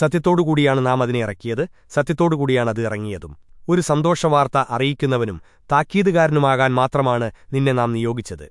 സത്യത്തോടുകൂടിയാണ് നാം അതിനെ ഇറക്കിയത് സത്യത്തോടുകൂടിയാണ് അത് ഇറങ്ങിയതും. ഒരു സന്തോഷവാർത്ത അറിയിക്കുന്നവനും താക്കീതുകാരനുമാകാൻ മാത്രമാണ് നിന്നെ നാം നിയോഗിച്ചത്.